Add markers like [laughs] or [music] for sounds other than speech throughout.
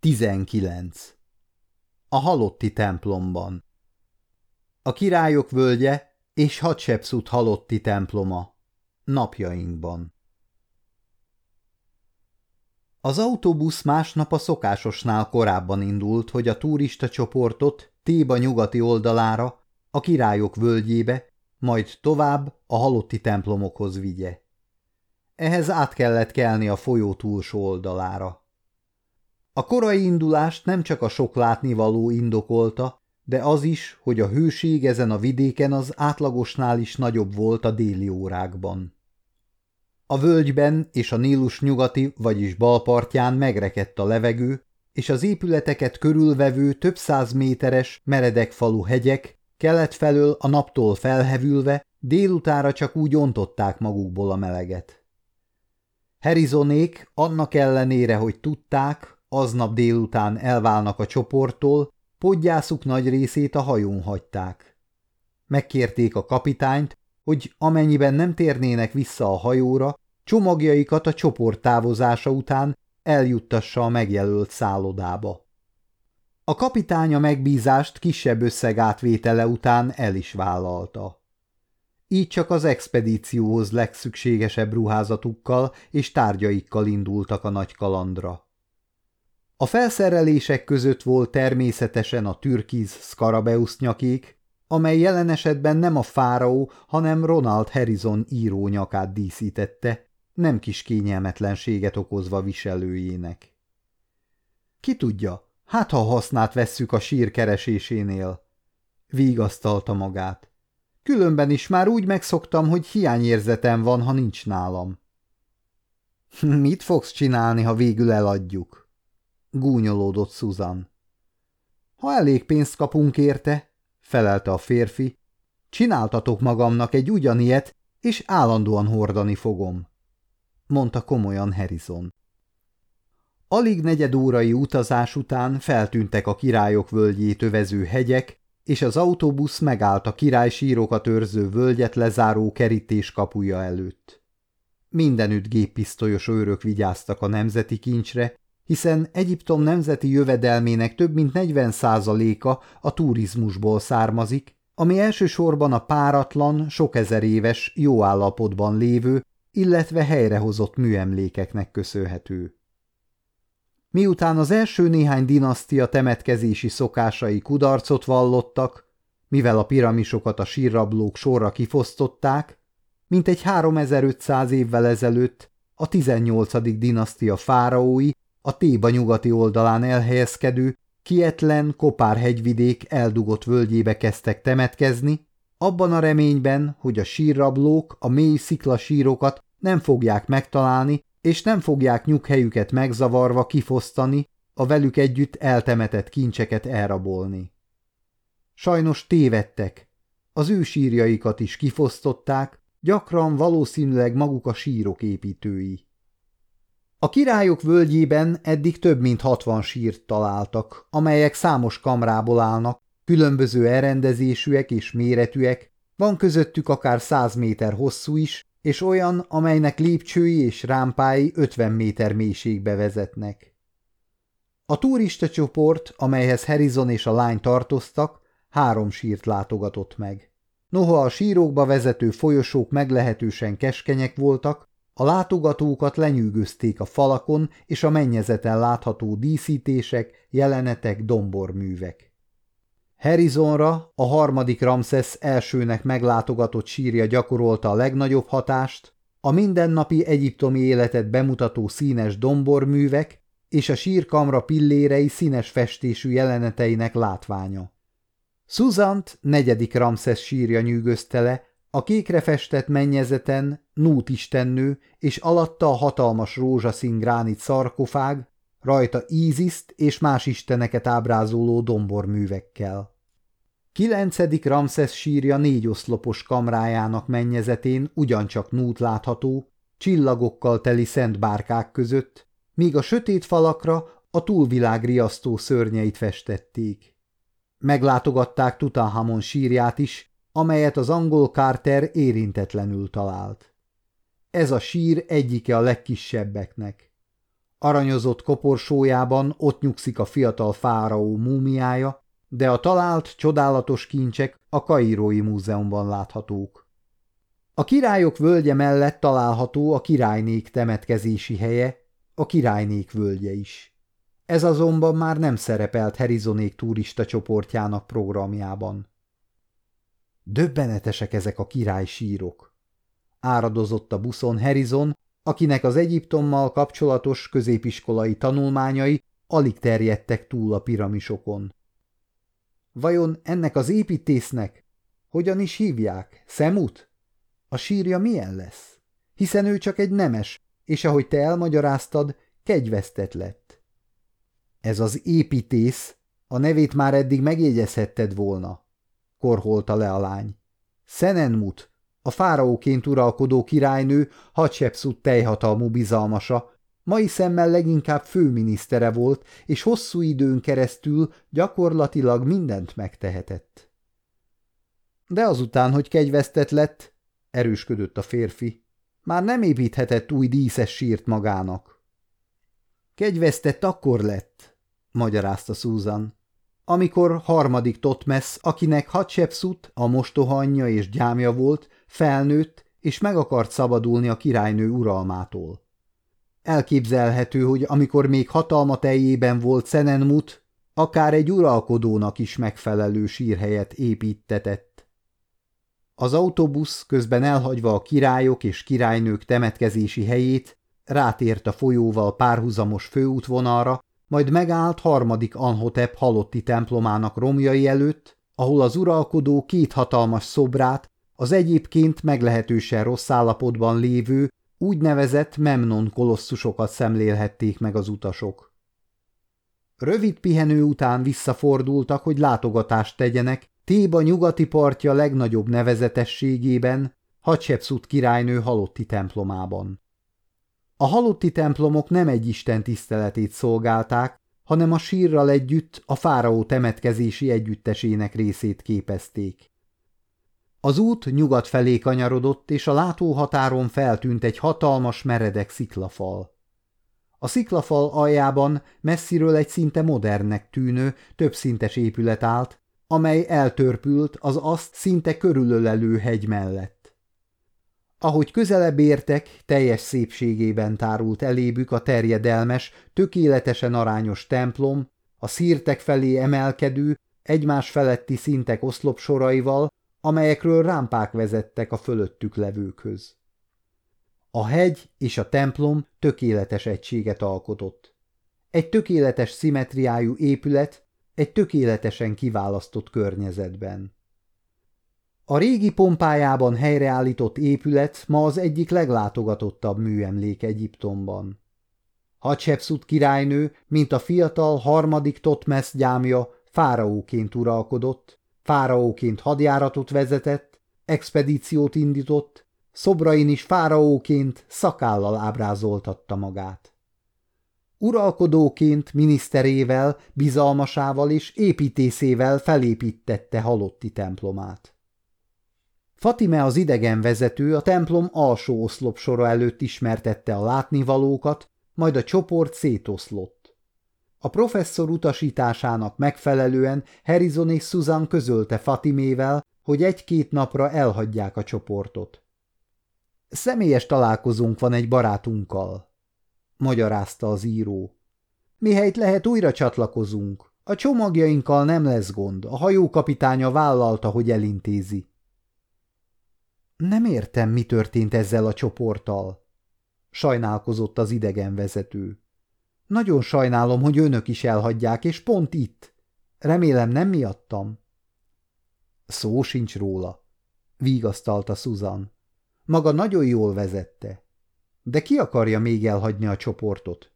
19. A halotti templomban A királyok völgye és Hatshepsut halotti temploma napjainkban Az autóbusz másnap a szokásosnál korábban indult, hogy a turista csoportot Téba nyugati oldalára, a királyok völgyébe, majd tovább a halotti templomokhoz vigye. Ehhez át kellett kelni a folyó túlsó oldalára. A korai indulást nem csak a sok látnivaló indokolta, de az is, hogy a hőség ezen a vidéken az átlagosnál is nagyobb volt a déli órákban. A völgyben és a Nílus nyugati, vagyis balpartján megrekedt a levegő, és az épületeket körülvevő több száz méteres, meredek falu hegyek kelet felől a naptól felhevülve délutára csak úgy ontották magukból a meleget. Herizonék annak ellenére, hogy tudták, aznap délután elválnak a csoporttól, podgyászuk nagy részét a hajón hagyták. Megkérték a kapitányt, hogy amennyiben nem térnének vissza a hajóra, csomagjaikat a csoport távozása után eljuttassa a megjelölt szállodába. A kapitány a megbízást kisebb összeg átvétele után el is vállalta. Így csak az expedícióhoz legszükségesebb ruházatukkal és tárgyaikkal indultak a nagy kalandra. A felszerelések között volt természetesen a türkiz Scarabeus nyakék, amely jelen esetben nem a fáraó, hanem Ronald Harrison író nyakát díszítette, nem kis kényelmetlenséget okozva viselőjének. Ki tudja, hát ha hasznát vesszük a sír keresésénél, vígasztalta magát. Különben is már úgy megszoktam, hogy hiányérzetem van, ha nincs nálam. [laughs] Mit fogsz csinálni, ha végül eladjuk? Gúnyolódott Susan. Ha elég pénzt kapunk érte, felelte a férfi, csináltatok magamnak egy ugyaniet, és állandóan hordani fogom, mondta komolyan Harrison. Alig negyed órai utazás után feltűntek a királyok völgyét övező hegyek, és az autóbusz megállt a királysírokat őrző völgyet lezáró kerítés kapuja előtt. Mindenütt géppisztolyos őrök vigyáztak a nemzeti kincsre, hiszen Egyiptom nemzeti jövedelmének több mint 40 százaléka a turizmusból származik, ami elsősorban a páratlan, sok ezer éves, jó állapotban lévő, illetve helyrehozott műemlékeknek köszönhető. Miután az első néhány dinasztia temetkezési szokásai kudarcot vallottak, mivel a piramisokat a sírrablók sorra kifosztották, mintegy 3500 évvel ezelőtt a 18. dinasztia fáraói a Téba nyugati oldalán elhelyezkedő, kietlen, kopár hegyvidék eldugott völgyébe kezdtek temetkezni, abban a reményben, hogy a sírrablók a mély sziklasírokat nem fogják megtalálni, és nem fogják nyughelyüket megzavarva kifosztani, a velük együtt eltemetett kincseket elrabolni. Sajnos tévedtek, az ő sírjaikat is kifosztották, gyakran valószínűleg maguk a sírok építői. A királyok völgyében eddig több mint hatvan sírt találtak, amelyek számos kamrából állnak, különböző elrendezésűek és méretűek, van közöttük akár száz méter hosszú is, és olyan, amelynek lépcsői és rámpái 50 méter mélységbe vezetnek. A turista csoport, amelyhez Harrison és a lány tartoztak, három sírt látogatott meg. Noha a sírokba vezető folyosók meglehetősen keskenyek voltak, a látogatókat lenyűgözték a falakon és a mennyezeten látható díszítések, jelenetek, domborművek. Harrisonra, a harmadik Ramses elsőnek meglátogatott sírja gyakorolta a legnagyobb hatást, a mindennapi egyiptomi életet bemutató színes domborművek és a sírkamra pillérei színes festésű jeleneteinek látványa. Szuzant negyedik Ramses sírja nyűgözte le, a kékre festett mennyezeten Nút istennő, és alatta a hatalmas rózsaszín gránit szarkofág, rajta íziszt és más isteneket ábrázoló domborművekkel. Kilencedik Ramszesz sírja négy oszlopos kamrájának mennyezetén ugyancsak Nút látható, csillagokkal teli szent bárkák között, míg a sötét falakra a túlvilág riasztó szörnyeit festették. Meglátogatták Tutanhamon sírját is, amelyet az angol Carter érintetlenül talált. Ez a sír egyike a legkisebbeknek. Aranyozott koporsójában ott nyugszik a fiatal fáraó múmiája, de a talált csodálatos kincsek a Kairói Múzeumban láthatók. A királyok völgye mellett található a királynék temetkezési helye, a királynék völgye is. Ez azonban már nem szerepelt Herizonék turista csoportjának programjában. Döbbenetesek ezek a király sírok. Áradozott a buszon Herizon, akinek az Egyiptommal kapcsolatos középiskolai tanulmányai alig terjedtek túl a piramisokon. Vajon ennek az építésznek hogyan is hívják? Szemut? A sírja milyen lesz? Hiszen ő csak egy nemes, és ahogy te elmagyaráztad, kegyvesztett lett. Ez az építész, a nevét már eddig megjegyezhetted volna, korholta le a lány. Szenenmut, a fáraóként uralkodó királynő Hatshepsut teljhatalmú bizalmasa, mai szemmel leginkább főminisztere volt, és hosszú időn keresztül gyakorlatilag mindent megtehetett. De azután, hogy kegyvesztett lett, erősködött a férfi, már nem építhetett új díszes sírt magának. Kegyvesztett akkor lett, magyarázta Susan, amikor harmadik Totmesz, akinek Hatshepsut, a mostoha anyja és gyámja volt, felnőtt, és meg akart szabadulni a királynő uralmától. Elképzelhető, hogy amikor még hatalma teljében volt Szenenmut, akár egy uralkodónak is megfelelő sírhelyet építetett. Az autóbusz közben elhagyva a királyok és királynők temetkezési helyét, rátért a folyóval párhuzamos főútvonalra, majd megállt harmadik Anhotep halotti templomának romjai előtt, ahol az uralkodó két hatalmas szobrát, az egyébként meglehetősen rossz állapotban lévő, úgynevezett Memnon kolosszusokat szemlélhették meg az utasok. Rövid pihenő után visszafordultak, hogy látogatást tegyenek Téba nyugati partja legnagyobb nevezetességében, Hatshepsut királynő halotti templomában. A halotti templomok nem egy isten tiszteletét szolgálták, hanem a sírral együtt a fáraó temetkezési együttesének részét képezték. Az út nyugat felé kanyarodott, és a látóhatáron feltűnt egy hatalmas meredek sziklafal. A sziklafal aljában messziről egy szinte modernnek tűnő, többszintes épület állt, amely eltörpült az azt szinte körülölelő hegy mellett. Ahogy közelebb értek, teljes szépségében tárult elébük a terjedelmes, tökéletesen arányos templom, a szírtek felé emelkedő, egymás feletti szintek oszlopsoraival, amelyekről rámpák vezettek a fölöttük levőkhöz. A hegy és a templom tökéletes egységet alkotott. Egy tökéletes szimetriájú épület, egy tökéletesen kiválasztott környezetben. A régi pompájában helyreállított épület ma az egyik leglátogatottabb műemlék Egyiptomban. Hatshepsut királynő, mint a fiatal harmadik Totmesz gyámja, fáraóként uralkodott, fáraóként hadjáratot vezetett, expedíciót indított, szobrain is fáraóként szakállal ábrázoltatta magát. Uralkodóként, miniszterével, bizalmasával és építészével felépítette halotti templomát. Fatime az idegen vezető a templom alsó oszlopsora előtt ismertette a látnivalókat, majd a csoport szétoszlott. A professzor utasításának megfelelően Harrison és Susan közölte Fatimével, hogy egy-két napra elhagyják a csoportot. Személyes találkozónk van egy barátunkkal, magyarázta az író. Mihelyt lehet újra csatlakozunk. A csomagjainkkal nem lesz gond, a hajókapitánya vállalta, hogy elintézi. Nem értem, mi történt ezzel a csoporttal. Sajnálkozott az idegen vezető. Nagyon sajnálom, hogy önök is elhagyják, és pont itt. Remélem nem miattam. Szó sincs róla, vígasztalta Susan. Maga nagyon jól vezette. De ki akarja még elhagyni a csoportot?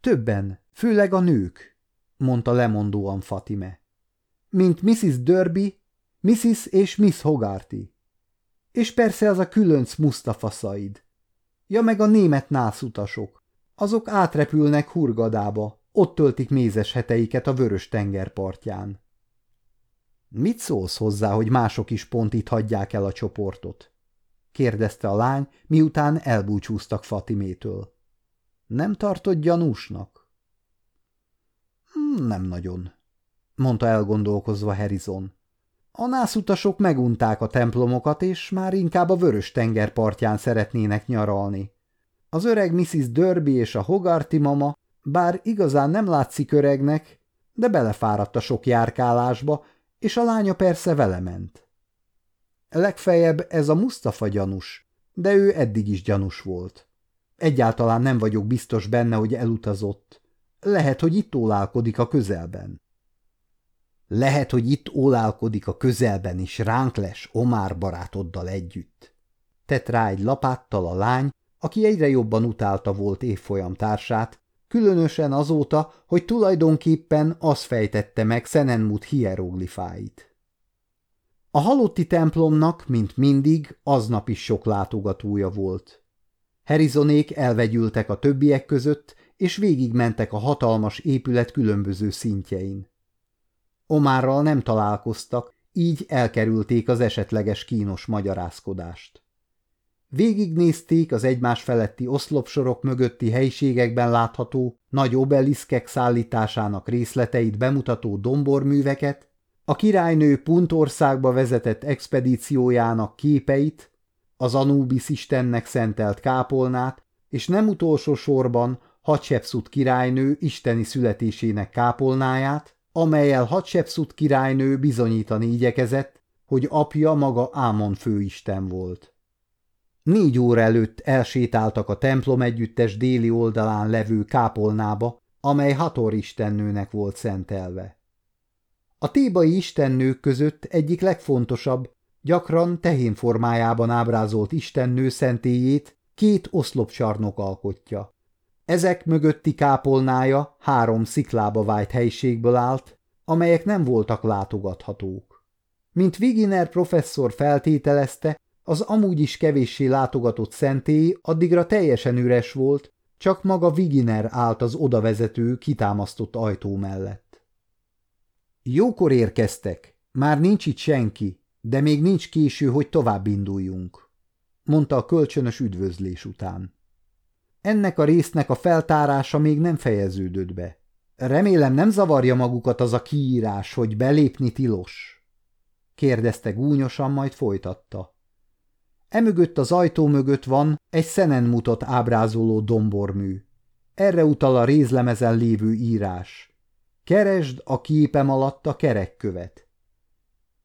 Többen, főleg a nők, mondta lemondóan Fatime. Mint Mrs. Derby, Mrs. és Miss Hogarty. És persze az a különc Mustafa Said. Ja meg a német nászutasok. Azok átrepülnek Hurgadába, ott töltik mézes heteiket a vörös tengerpartján. Mit szólsz hozzá, hogy mások is pont itt hagyják el a csoportot? kérdezte a lány, miután elbúcsúztak Fatimétől. Nem tartott gyanúsnak? Hmm, nem nagyon, mondta elgondolkozva Harrison. A nászutasok megunták a templomokat, és már inkább a vörös tenger partján szeretnének nyaralni. Az öreg Mrs. Derby és a Hogarty mama, bár igazán nem látszik öregnek, de belefáradt a sok járkálásba, és a lánya persze vele ment. Legfeljebb ez a Mustafa gyanús, de ő eddig is gyanús volt. Egyáltalán nem vagyok biztos benne, hogy elutazott. Lehet, hogy itt ólálkodik a közelben. Lehet, hogy itt ólálkodik a közelben is ránk les Omár barátoddal együtt. Tett rá egy lapáttal a lány, aki egyre jobban utálta volt évfolyam társát, különösen azóta, hogy tulajdonképpen az fejtette meg Szenenmut hieroglifáit. A halotti templomnak, mint mindig, aznap is sok látogatója volt. Herizonék elvegyültek a többiek között, és végigmentek a hatalmas épület különböző szintjein. Omárral nem találkoztak, így elkerülték az esetleges kínos magyarázkodást. Végignézték az egymás feletti oszlopsorok mögötti helyiségekben látható nagy obeliszkek szállításának részleteit bemutató domborműveket, a királynő Puntországba vezetett expedíciójának képeit, az Anubis istennek szentelt kápolnát, és nem utolsó sorban Hatshepsut királynő isteni születésének kápolnáját, amelyel Hatshepsut királynő bizonyítani igyekezett, hogy apja maga Ámon főisten volt. Négy óra előtt elsétáltak a templom együttes déli oldalán levő kápolnába, amely Hator istennőnek volt szentelve. A tébai istennők között egyik legfontosabb, gyakran tehén formájában ábrázolt istennő szentélyét két oszlopcsarnok alkotja. Ezek mögötti kápolnája három sziklába vájt helyiségből állt, amelyek nem voltak látogathatók. Mint Viginer professzor feltételezte, az amúgy is kevéssé látogatott szentély addigra teljesen üres volt, csak maga Viginer állt az odavezető, kitámasztott ajtó mellett. Jókor érkeztek, már nincs itt senki, de még nincs késő, hogy tovább induljunk, mondta a kölcsönös üdvözlés után. Ennek a résznek a feltárása még nem fejeződött be. Remélem nem zavarja magukat az a kiírás, hogy belépni tilos? kérdezte gúnyosan, majd folytatta. Emögött az ajtó mögött van egy szenen mutat ábrázoló dombormű. Erre utal a rézlemezen lévő írás. Keresd a képem alatt a kerekkövet.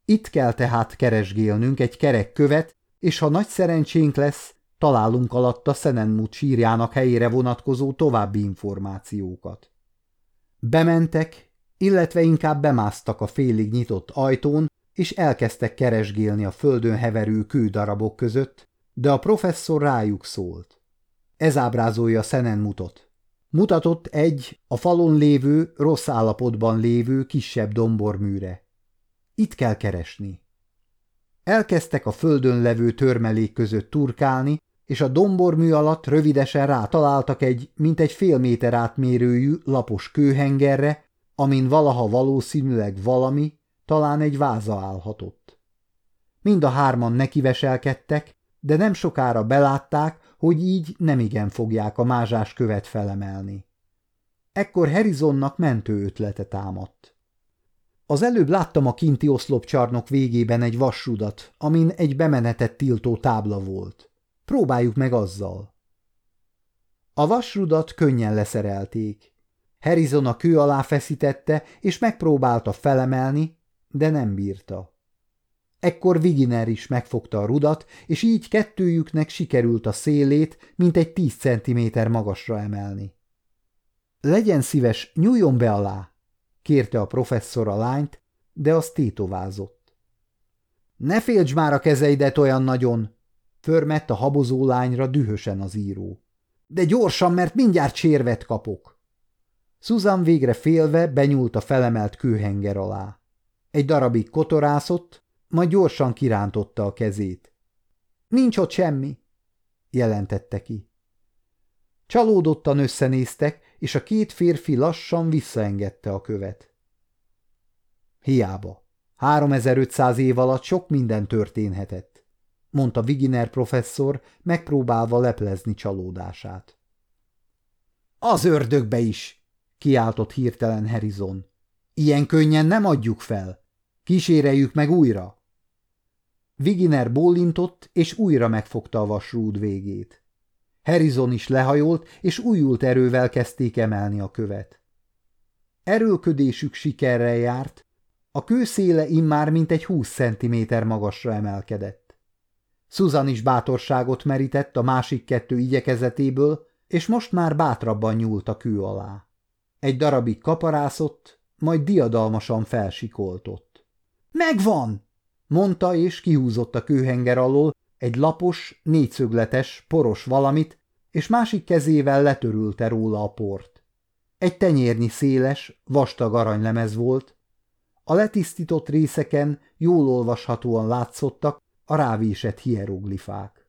Itt kell tehát keresgélnünk egy kerekkövet, és ha nagy szerencsénk lesz, találunk alatta Szenenmut sírjának helyére vonatkozó további információkat. Bementek, illetve inkább bemásztak a félig nyitott ajtón, és elkezdtek keresgélni a földön heverő kődarabok között, de a professzor rájuk szólt. Ez ábrázolja Szenenmutot. Mutatott egy a falon lévő, rossz állapotban lévő kisebb domborműre. Itt kell keresni. Elkezdtek a földön levő törmelék között turkálni, és a dombormű alatt rövidesen rátaláltak egy, mint egy fél méter átmérőjű, lapos kőhengerre, amin valaha valószínűleg valami, talán egy váza állhatott. Mind a hárman nekiveselkedtek, de nem sokára belátták, hogy így nemigen fogják a mázsás követ felemelni. Ekkor Herizonnak mentő ötlete támadt. Az előbb láttam a kinti oszlopcsarnok végében egy vasrudat, amin egy bemenetet tiltó tábla volt. Próbáljuk meg azzal. A vasrudat könnyen leszerelték. Harrison a kő alá feszítette, és megpróbálta felemelni, de nem bírta. Ekkor Viginer is megfogta a rudat, és így kettőjüknek sikerült a szélét, mint egy tíz centiméter magasra emelni. Legyen szíves, nyúljon be alá, kérte a professzor a lányt, de az tétovázott. Ne félts már a kezeidet olyan nagyon, Förmett a habozó lányra dühösen az író. De gyorsan, mert mindjárt sérvet kapok. Susan végre félve benyúlt a felemelt kőhenger alá. Egy darabig kotorászott, majd gyorsan kirántotta a kezét. Nincs ott semmi, jelentette ki. Csalódottan összenéztek, és a két férfi lassan visszaengedte a követ. Hiába. 3500 év alatt sok minden történhetett mondta Viginer professzor, megpróbálva leplezni csalódását. Az ördögbe is! kiáltott hirtelen Harrison. Ilyen könnyen nem adjuk fel. Kíséreljük meg újra. Viginer bólintott, és újra megfogta a vasrúd végét. Harrison is lehajolt, és újult erővel kezdték emelni a követ. Erőlködésük sikerrel járt, a kőszéle immár mintegy húsz centiméter magasra emelkedett. Susan is bátorságot merített a másik kettő igyekezetéből, és most már bátrabban nyúlt a kő alá. Egy darabig kaparászott, majd diadalmasan felsikoltott. – Megvan! – mondta, és kihúzott a kőhenger alól egy lapos, négyszögletes, poros valamit, és másik kezével letörülte róla a port. Egy tenyérnyi széles, vastag aranylemez volt, a letisztított részeken jól olvashatóan látszottak a rávésett hieroglifák.